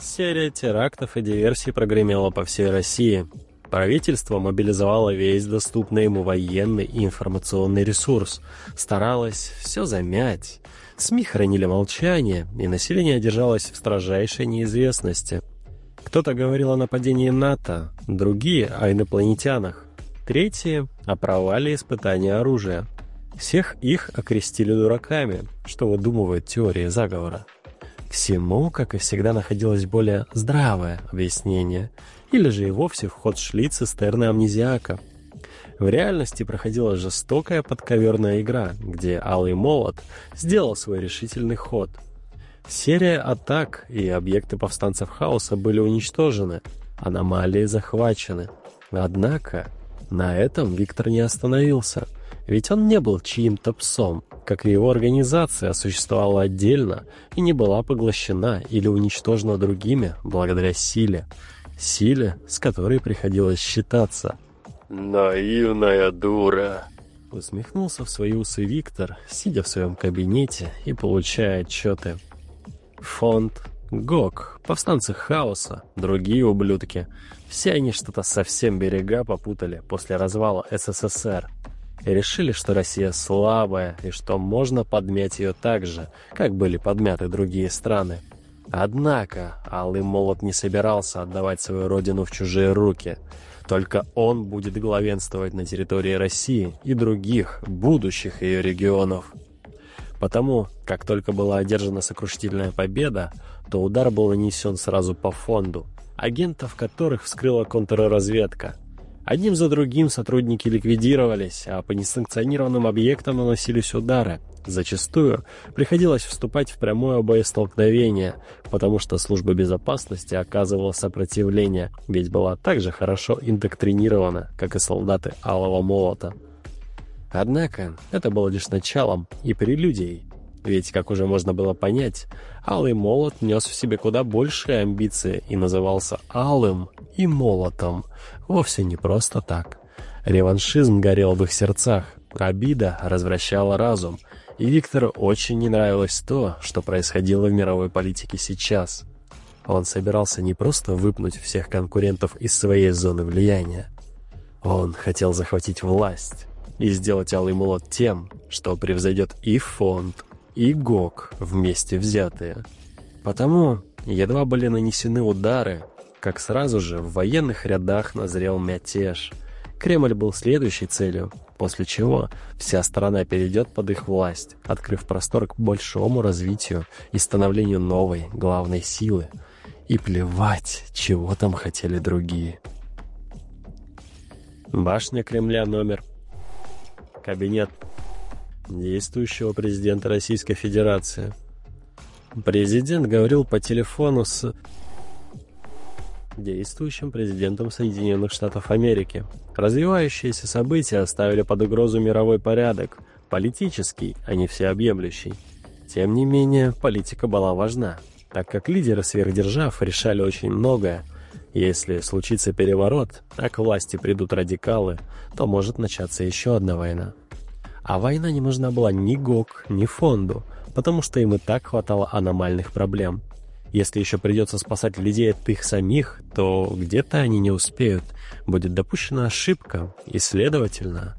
Серия терактов и диверсий прогремела по всей России. Правительство мобилизовало весь доступный ему военный и информационный ресурс, старалось все замять. СМИ хранили молчание, и население держалось в строжайшей неизвестности. Кто-то говорил о нападении НАТО, другие — о инопланетянах, третьи — о провале испытания оружия. Всех их окрестили дураками, что выдумывают теории заговора. Всему, как и всегда, находилось более здравое объяснение, или же и вовсе в ход шли цистерны амнезиака. В реальности проходила жестокая подковерная игра, где Алый Молот сделал свой решительный ход. Серия атак и объекты повстанцев хаоса были уничтожены, аномалии захвачены. Однако на этом Виктор не остановился – ведь он не был чьим-то псом, как и его организация существовала отдельно и не была поглощена или уничтожена другими благодаря силе. Силе, с которой приходилось считаться. «Наивная дура!» Усмехнулся в свои усы Виктор, сидя в своем кабинете и получая отчеты. Фонд, ГОК, повстанцы хаоса, другие ублюдки. Все они что-то совсем берега попутали после развала СССР и решили, что Россия слабая и что можно подмять ее так же, как были подмяты другие страны. Однако Алый Молот не собирался отдавать свою родину в чужие руки. Только он будет главенствовать на территории России и других, будущих ее регионов. Потому, как только была одержана сокрушительная победа, то удар был нанесен сразу по фонду, агентов которых вскрыла контрразведка – Одним за другим сотрудники ликвидировались, а по несанкционированным объектам наносились удары. Зачастую приходилось вступать в прямое боестолкновение, потому что служба безопасности оказывала сопротивление, ведь была так же хорошо индоктринирована, как и солдаты Алого Молота. Однако это было лишь началом и прелюдией ведь, как уже можно было понять, Алый Молот нес в себе куда большие амбиции и назывался Алым и Молотом. Вовсе не просто так. Реваншизм горел в их сердцах, обида развращала разум, и Виктору очень не нравилось то, что происходило в мировой политике сейчас. Он собирался не просто выпнуть всех конкурентов из своей зоны влияния. Он хотел захватить власть и сделать Алый Молот тем, что превзойдет и фонд, и ГОК вместе взятые. Потому едва были нанесены удары, как сразу же в военных рядах назрел мятеж. Кремль был следующей целью, после чего вся страна перейдет под их власть, открыв простор к большому развитию и становлению новой главной силы. И плевать, чего там хотели другие. Башня Кремля номер. Кабинет действующего президента Российской Федерации. Президент говорил по телефону с действующим президентом Соединенных Штатов Америки. Развивающиеся события оставили под угрозу мировой порядок, политический, а не всеобъемлющий. Тем не менее, политика была важна, так как лидеры сверхдержав решали очень многое. Если случится переворот, а к власти придут радикалы, то может начаться еще одна война. А война не нужна была ни ГОК, ни фонду, потому что им и так хватало аномальных проблем. Если еще придется спасать людей от их самих, то где-то они не успеют. Будет допущена ошибка, и, следовательно,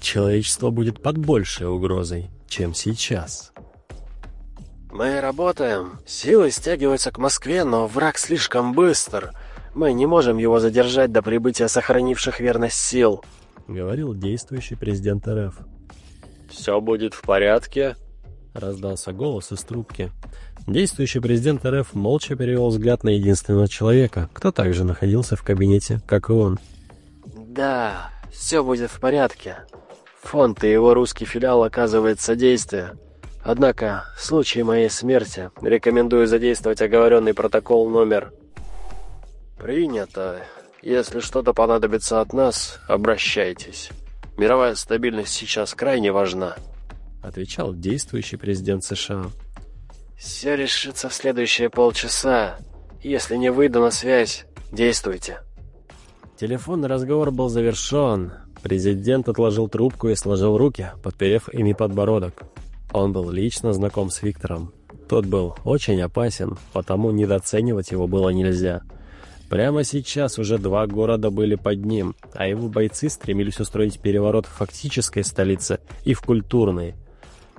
человечество будет под большей угрозой, чем сейчас. «Мы работаем. Силы стягиваются к Москве, но враг слишком быстр. Мы не можем его задержать до прибытия сохранивших верность сил», — говорил действующий президент РФ. «Все будет в порядке?» — раздался голос из трубки. Действующий президент РФ молча перевел взгляд на единственного человека, кто также находился в кабинете, как и он. «Да, все будет в порядке. Фонд и его русский филиал оказывает содействие. Однако, в случае моей смерти рекомендую задействовать оговоренный протокол номер...» «Принято. Если что-то понадобится от нас, обращайтесь. Мировая стабильность сейчас крайне важна», — отвечал действующий президент США. «Все решится в следующие полчаса. Если не выйду на связь, действуйте». Телефонный разговор был завершен. Президент отложил трубку и сложил руки, подперев ими подбородок. Он был лично знаком с Виктором. Тот был очень опасен, потому недооценивать его было нельзя. Прямо сейчас уже два города были под ним, а его бойцы стремились устроить переворот в фактической столице и в культурной.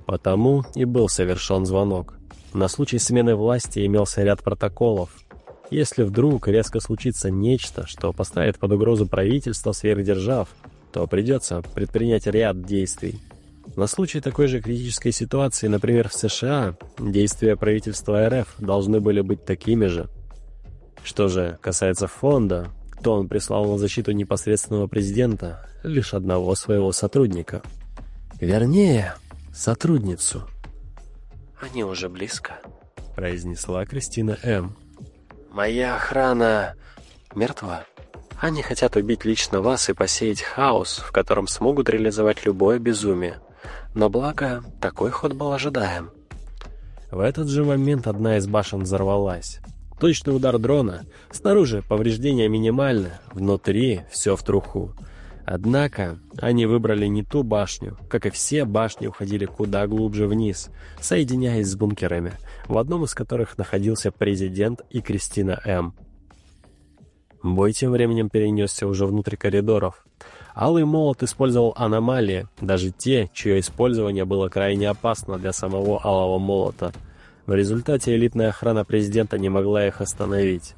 Потому и был совершен звонок. На случай смены власти имелся ряд протоколов. Если вдруг резко случится нечто, что поставит под угрозу правительство сверхдержав, то придется предпринять ряд действий. На случай такой же критической ситуации, например, в США, действия правительства РФ должны были быть такими же. Что же касается фонда, то он прислал на защиту непосредственного президента лишь одного своего сотрудника. Вернее, сотрудницу. «Они уже близко», — произнесла Кристина М. «Моя охрана мертва. Они хотят убить лично вас и посеять хаос, в котором смогут реализовать любое безумие. Но благо, такой ход был ожидаем». В этот же момент одна из башен взорвалась. Точный удар дрона. Снаружи повреждения минимальны, внутри все в труху. Однако они выбрали не ту башню, как и все башни уходили куда глубже вниз, соединяясь с бункерами, в одном из которых находился президент и Кристина М. Бой тем временем перенесся уже внутрь коридоров. Алый молот использовал аномалии, даже те, чье использование было крайне опасно для самого Алого молота — в результате элитная охрана президента не могла их остановить.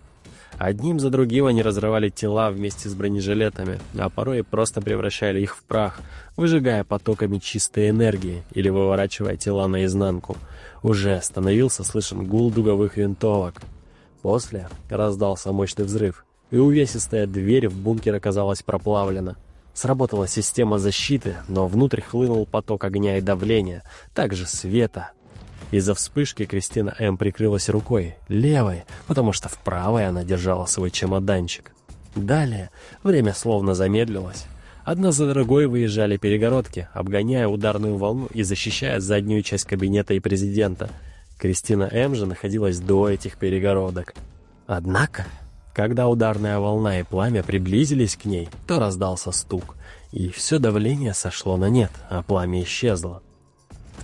Одним за другим они разрывали тела вместе с бронежилетами, а порой просто превращали их в прах, выжигая потоками чистой энергии или выворачивая тела наизнанку. Уже становился слышен гул дуговых винтовок. После раздался мощный взрыв, и увесистая дверь в бункер оказалась проплавлена. Сработала система защиты, но внутрь хлынул поток огня и давления, также света, из-за вспышки Кристина М. прикрылась рукой, левой, потому что в правой она держала свой чемоданчик. Далее время словно замедлилось. Одна за другой выезжали перегородки, обгоняя ударную волну и защищая заднюю часть кабинета и президента. Кристина М. же находилась до этих перегородок. Однако, когда ударная волна и пламя приблизились к ней, то раздался стук, и все давление сошло на нет, а пламя исчезло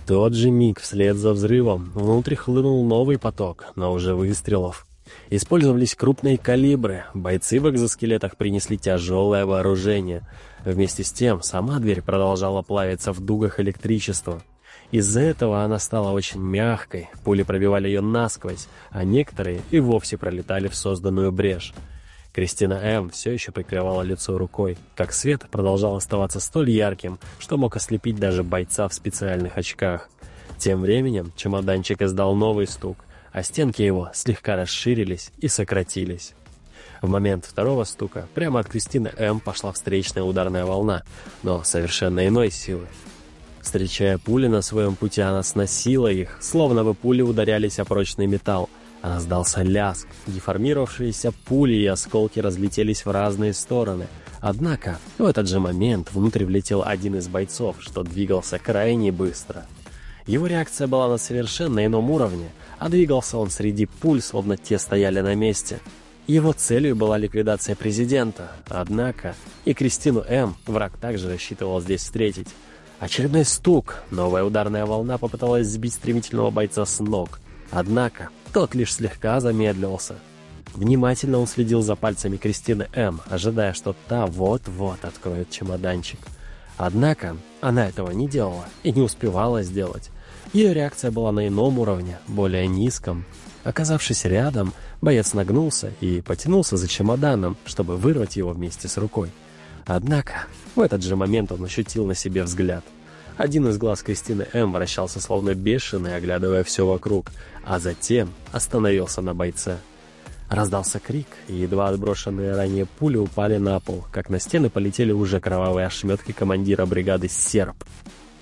тот же миг вслед за взрывом внутрь хлынул новый поток, но уже выстрелов. Использовались крупные калибры, бойцы в экзоскелетах принесли тяжелое вооружение. Вместе с тем, сама дверь продолжала плавиться в дугах электричества. Из-за этого она стала очень мягкой, пули пробивали ее насквозь, а некоторые и вовсе пролетали в созданную брешь. Кристина М. все еще прикрывала лицо рукой, как свет продолжал оставаться столь ярким, что мог ослепить даже бойца в специальных очках. Тем временем чемоданчик издал новый стук, а стенки его слегка расширились и сократились. В момент второго стука прямо от Кристины М. пошла встречная ударная волна, но совершенно иной силы. Встречая пули на своем пути, она сносила их, словно бы пули ударялись о прочный металл, Раздался ляск, деформировавшиеся пули и осколки разлетелись в разные стороны. Однако, в этот же момент внутрь влетел один из бойцов, что двигался крайне быстро. Его реакция была на совершенно ином уровне, а двигался он среди пуль, словно те стояли на месте. Его целью была ликвидация президента, однако и Кристину М. враг также рассчитывал здесь встретить. Очередной стук, новая ударная волна попыталась сбить стремительного бойца с ног. Однако тот лишь слегка замедлился. Внимательно он следил за пальцами Кристины М., ожидая, что та вот-вот откроет чемоданчик. Однако она этого не делала и не успевала сделать. Ее реакция была на ином уровне, более низком. Оказавшись рядом, боец нагнулся и потянулся за чемоданом, чтобы вырвать его вместе с рукой. Однако в этот же момент он ощутил на себе взгляд – один из глаз Кристины М. вращался словно бешеный, оглядывая все вокруг, а затем остановился на бойце. Раздался крик, и едва отброшенные ранее пули упали на пол, как на стены полетели уже кровавые ошметки командира бригады «Серб».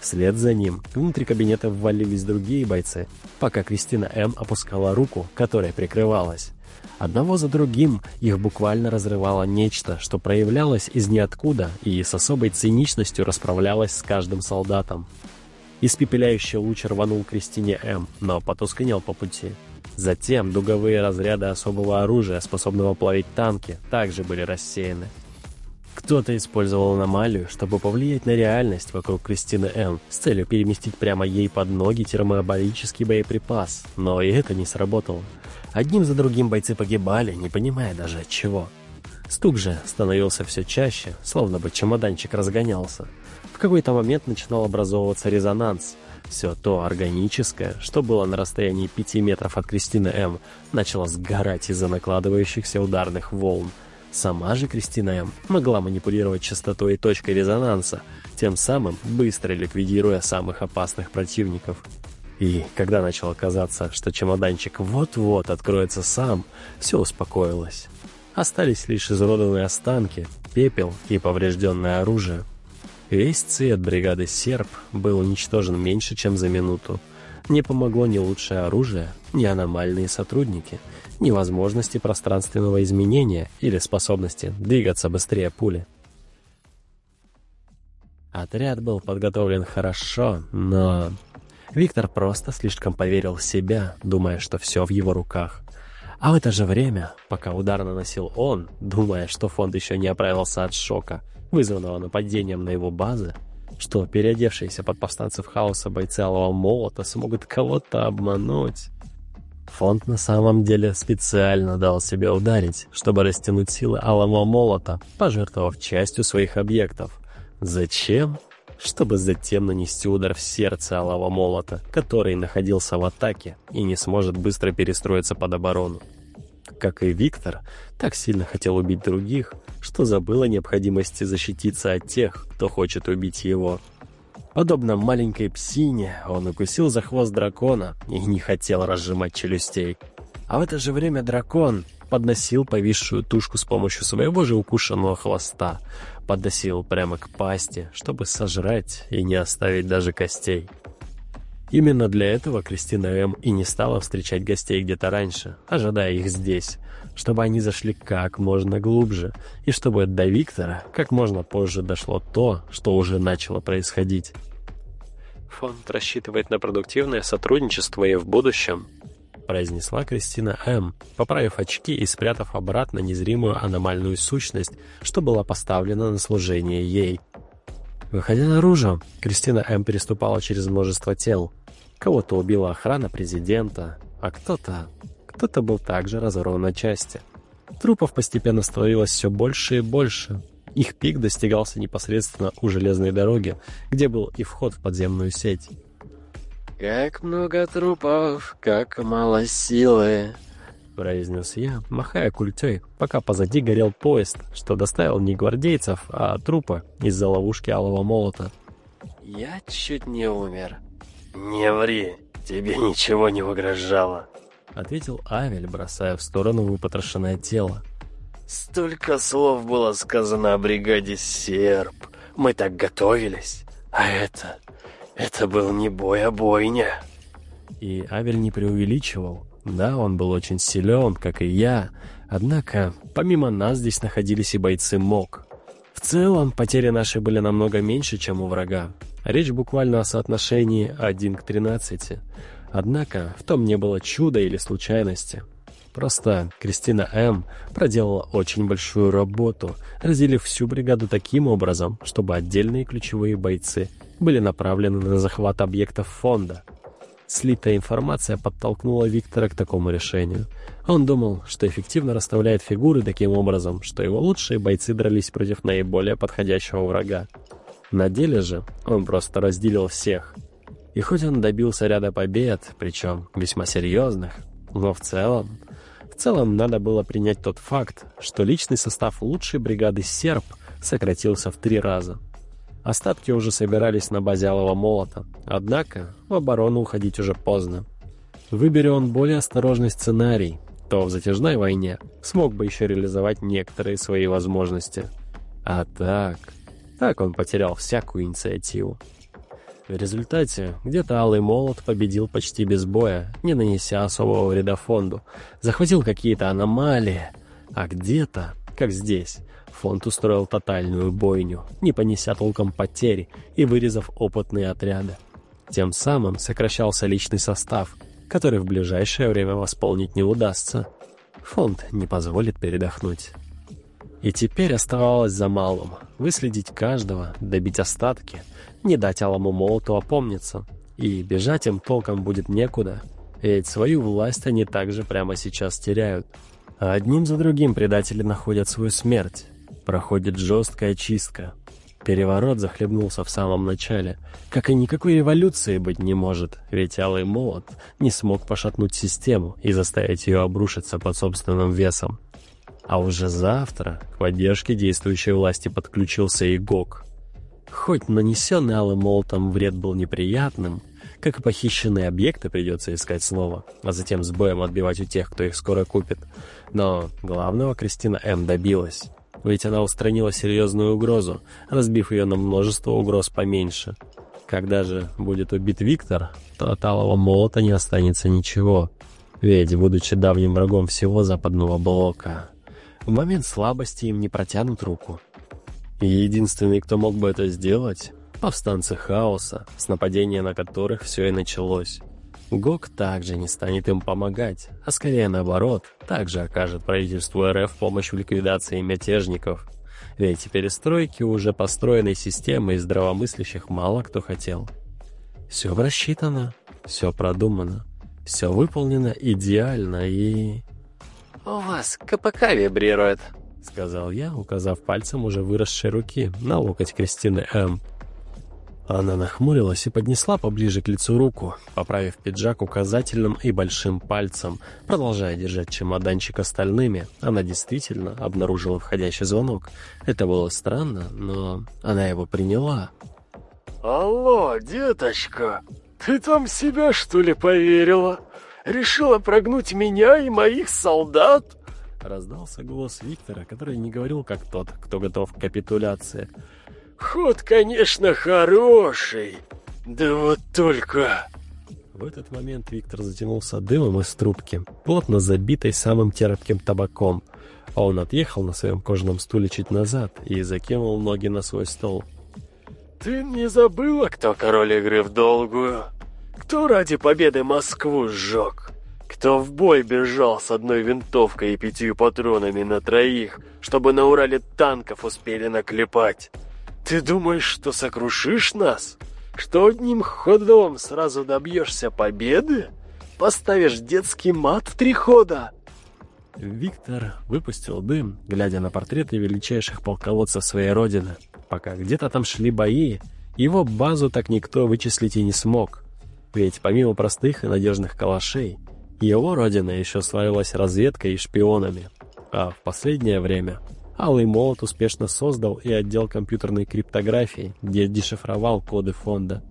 Вслед за ним внутрь кабинета ввалились другие бойцы, пока Кристина М. опускала руку, которая прикрывалась. Одного за другим их буквально разрывало нечто, что проявлялось из ниоткуда и с особой циничностью расправлялось с каждым солдатом. Испепеляющий луч рванул Кристине М, но потускнел по пути. Затем дуговые разряды особого оружия, способного плавить танки, также были рассеяны. Кто-то использовал аномалию, чтобы повлиять на реальность вокруг Кристины М. с целью переместить прямо ей под ноги термобарический боеприпас, но и это не сработало. Одним за другим бойцы погибали, не понимая даже от чего. Стук же становился все чаще, словно бы чемоданчик разгонялся. В какой-то момент начинал образовываться резонанс. Все то органическое, что было на расстоянии 5 метров от Кристины М, начало сгорать из-за накладывающихся ударных волн. Сама же Кристина М. могла манипулировать частотой и точкой резонанса, тем самым быстро ликвидируя самых опасных противников. И когда начало казаться, что чемоданчик вот-вот откроется сам, все успокоилось. Остались лишь изуродованные останки, пепел и поврежденное оружие. Весь цвет бригады «Серб» был уничтожен меньше, чем за минуту. Не помогло ни лучшее оружие, ни аномальные сотрудники, ни возможности пространственного изменения или способности двигаться быстрее пули. Отряд был подготовлен хорошо, но... Виктор просто слишком поверил в себя, думая, что все в его руках. А в это же время, пока удар наносил он, думая, что фонд еще не оправился от шока, вызванного нападением на его базы, что переодевшиеся под повстанцев хаоса бойцы Алого Молота смогут кого-то обмануть. Фонд на самом деле специально дал себе ударить, чтобы растянуть силы Алого Молота, пожертвовав частью своих объектов. Зачем? Чтобы затем нанести удар в сердце Алого Молота, который находился в атаке и не сможет быстро перестроиться под оборону как и Виктор, так сильно хотел убить других, что забыл о необходимости защититься от тех, кто хочет убить его. Подобно маленькой псине, он укусил за хвост дракона и не хотел разжимать челюстей. А в это же время дракон подносил повисшую тушку с помощью своего же укушенного хвоста, подносил прямо к пасти, чтобы сожрать и не оставить даже костей. Именно для этого Кристина М. и не стала встречать гостей где-то раньше, ожидая их здесь, чтобы они зашли как можно глубже, и чтобы до Виктора как можно позже дошло то, что уже начало происходить. «Фонд рассчитывает на продуктивное сотрудничество и в будущем», произнесла Кристина М., поправив очки и спрятав обратно незримую аномальную сущность, что была поставлена на служение ей. Выходя наружу, Кристина М. переступала через множество тел, Кого-то убила охрана президента, а кто-то... Кто-то был также разорван на части. Трупов постепенно становилось все больше и больше. Их пик достигался непосредственно у железной дороги, где был и вход в подземную сеть. «Как много трупов, как мало силы!» произнес я, махая культей, пока позади горел поезд, что доставил не гвардейцев, а трупы из-за ловушки алого молота. «Я чуть не умер», «Не ври, тебе ничего не угрожало», — ответил Авель, бросая в сторону выпотрошенное тело. «Столько слов было сказано о бригаде «Серб». Мы так готовились. А это... это был не бой, а бойня». И Авель не преувеличивал. Да, он был очень силен, как и я. Однако, помимо нас здесь находились и бойцы МОК. В целом, потери наши были намного меньше, чем у врага. Речь буквально о соотношении 1 к 13. Однако в том не было чуда или случайности. Просто Кристина М. проделала очень большую работу, разделив всю бригаду таким образом, чтобы отдельные ключевые бойцы были направлены на захват объектов фонда. Слитая информация подтолкнула Виктора к такому решению. Он думал, что эффективно расставляет фигуры таким образом, что его лучшие бойцы дрались против наиболее подходящего врага. На деле же он просто разделил всех. И хоть он добился ряда побед, причем весьма серьезных, но в целом... В целом надо было принять тот факт, что личный состав лучшей бригады «Серб» сократился в три раза. Остатки уже собирались на базе Алого Молота, однако в оборону уходить уже поздно. Выбери он более осторожный сценарий, то в затяжной войне смог бы еще реализовать некоторые свои возможности. А так... Так он потерял всякую инициативу. В результате где-то Алый Молот победил почти без боя, не нанеся особого вреда фонду. Захватил какие-то аномалии, а где-то, как здесь, фонд устроил тотальную бойню, не понеся толком потери и вырезав опытные отряды. Тем самым сокращался личный состав, который в ближайшее время восполнить не удастся. Фонд не позволит передохнуть. И теперь оставалось за малым — выследить каждого, добить остатки, не дать алому молоту опомниться. И бежать им толком будет некуда, ведь свою власть они также прямо сейчас теряют. А одним за другим предатели находят свою смерть. Проходит жесткая чистка. Переворот захлебнулся в самом начале. Как и никакой революции быть не может, ведь Алый Молот не смог пошатнуть систему и заставить ее обрушиться под собственным весом. А уже завтра к поддержке действующей власти подключился и ГОК. Хоть нанесенный Алым Молотом вред был неприятным, как и похищенные объекты придется искать снова, а затем с боем отбивать у тех, кто их скоро купит. Но главного Кристина М. добилась. Ведь она устранила серьезную угрозу, разбив ее на множество угроз поменьше. Когда же будет убит Виктор, то от Алого Молота не останется ничего. Ведь, будучи давним врагом всего западного блока, в момент слабости им не протянут руку. И единственный, кто мог бы это сделать, повстанцы хаоса, с нападения на которых все и началось. ГОК также не станет им помогать, а скорее наоборот, также окажет правительству РФ помощь в ликвидации мятежников. Ведь перестройки уже построенной системы из здравомыслящих мало кто хотел. Все рассчитано, все продумано, все выполнено идеально и... «У вас КПК вибрирует», — сказал я, указав пальцем уже выросшей руки на локоть Кристины М. Она нахмурилась и поднесла поближе к лицу руку, поправив пиджак указательным и большим пальцем. Продолжая держать чемоданчик остальными, она действительно обнаружила входящий звонок. Это было странно, но она его приняла. «Алло, деточка, ты там себя, что ли, поверила?» Решила прогнуть меня и моих солдат?» Раздался голос Виктора, который не говорил как тот, кто готов к капитуляции. «Ход, конечно, хороший, да вот только...» В этот момент Виктор затянулся дымом из трубки, плотно забитой самым терпким табаком, а он отъехал на своем кожаном стуле чуть назад и закинул ноги на свой стол. «Ты не забыла, кто король игры в долгую?» Кто ради победы Москву сжег? Кто в бой бежал с одной винтовкой и пятью патронами на троих, чтобы на Урале танков успели наклепать? Ты думаешь, что сокрушишь нас? Что одним ходом сразу добьешься победы? Поставишь детский мат в три хода?» Виктор выпустил дым, глядя на портреты величайших полководцев своей родины. Пока где-то там шли бои, его базу так никто вычислить и не смог. Ведь помимо простых и надежных калашей, его родина еще славилась разведкой и шпионами. А в последнее время Алый Молот успешно создал и отдел компьютерной криптографии, где дешифровал коды фонда.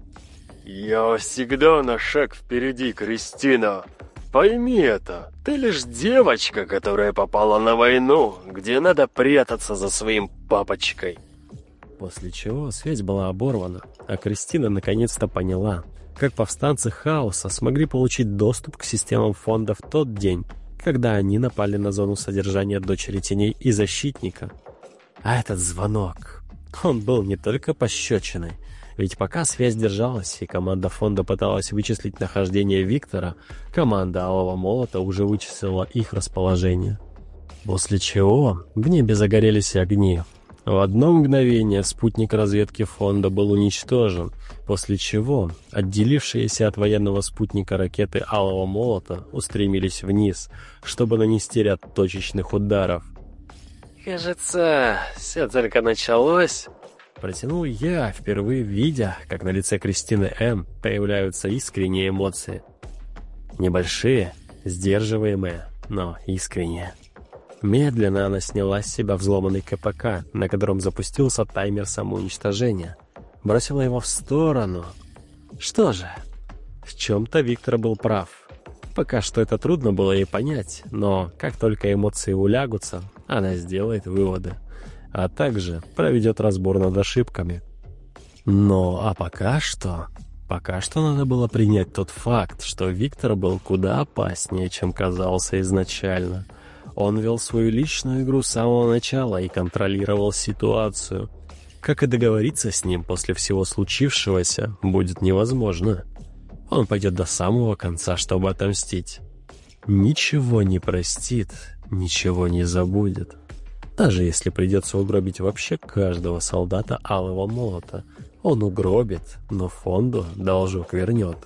«Я всегда на шаг впереди, Кристина. Пойми это, ты лишь девочка, которая попала на войну, где надо прятаться за своим папочкой». После чего связь была оборвана, а Кристина наконец-то поняла – как повстанцы хаоса смогли получить доступ к системам фонда в тот день, когда они напали на зону содержания дочери теней и защитника. А этот звонок, он был не только пощечиной, ведь пока связь держалась и команда фонда пыталась вычислить нахождение Виктора, команда Алого Молота уже вычислила их расположение. После чего в небе загорелись огни, в одно мгновение спутник разведки фонда был уничтожен, после чего отделившиеся от военного спутника ракеты Алого Молота устремились вниз, чтобы нанести ряд точечных ударов. «Кажется, все только началось», Протянул я, впервые видя, как на лице Кристины М. появляются искренние эмоции. Небольшие, сдерживаемые, но искренние. Медленно она сняла с себя взломанный КПК, на котором запустился таймер самоуничтожения. Бросила его в сторону. Что же, в чем-то Виктор был прав. Пока что это трудно было ей понять, но как только эмоции улягутся, она сделает выводы. А также проведет разбор над ошибками. Но а пока что... Пока что надо было принять тот факт, что Виктор был куда опаснее, чем казался изначально — он вел свою личную игру с самого начала и контролировал ситуацию. Как и договориться с ним после всего случившегося, будет невозможно. Он пойдет до самого конца, чтобы отомстить. Ничего не простит, ничего не забудет. Даже если придется угробить вообще каждого солдата Алого Молота, он угробит, но фонду должок вернет.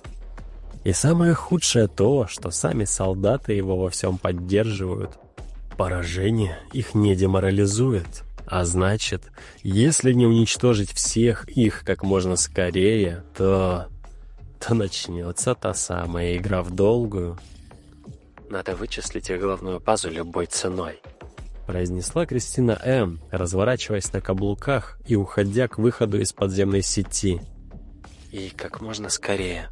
И самое худшее то, что сами солдаты его во всем поддерживают. Поражение их не деморализует. А значит, если не уничтожить всех их как можно скорее, то... то начнется та самая игра в долгую. Надо вычислить их главную базу любой ценой произнесла Кристина М., разворачиваясь на каблуках и уходя к выходу из подземной сети. «И как можно скорее.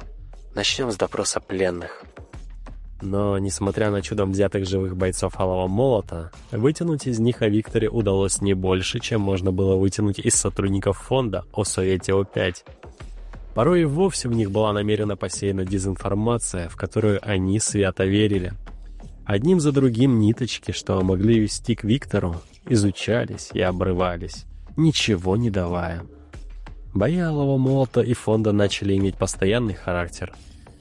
Начнем с допроса пленных». Но, несмотря на чудом взятых живых бойцов Алого Молота, вытянуть из них о Викторе удалось не больше, чем можно было вытянуть из сотрудников фонда о Совете О5. Порой и вовсе в них была намерена посеяна дезинформация, в которую они свято верили – Одним за другим ниточки, что могли вести к Виктору, изучались и обрывались, ничего не давая. Бои Алого Молота и Фонда начали иметь постоянный характер.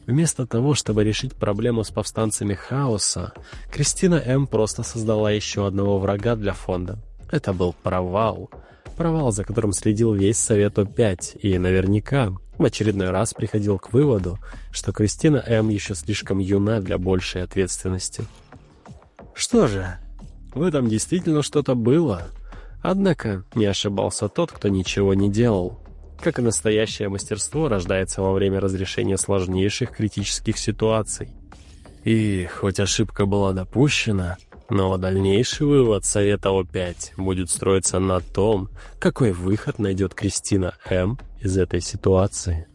Вместо того, чтобы решить проблему с повстанцами Хаоса, Кристина М. просто создала еще одного врага для Фонда. Это был провал. Провал, за которым следил весь Совет О5, и наверняка в очередной раз приходил к выводу, что Кристина М. еще слишком юна для большей ответственности. Что же, в этом действительно что-то было. Однако не ошибался тот, кто ничего не делал. Как и настоящее мастерство рождается во время разрешения сложнейших критических ситуаций. И хоть ошибка была допущена, но дальнейший вывод Совета О5 будет строиться на том, какой выход найдет Кристина М. из этой ситуации.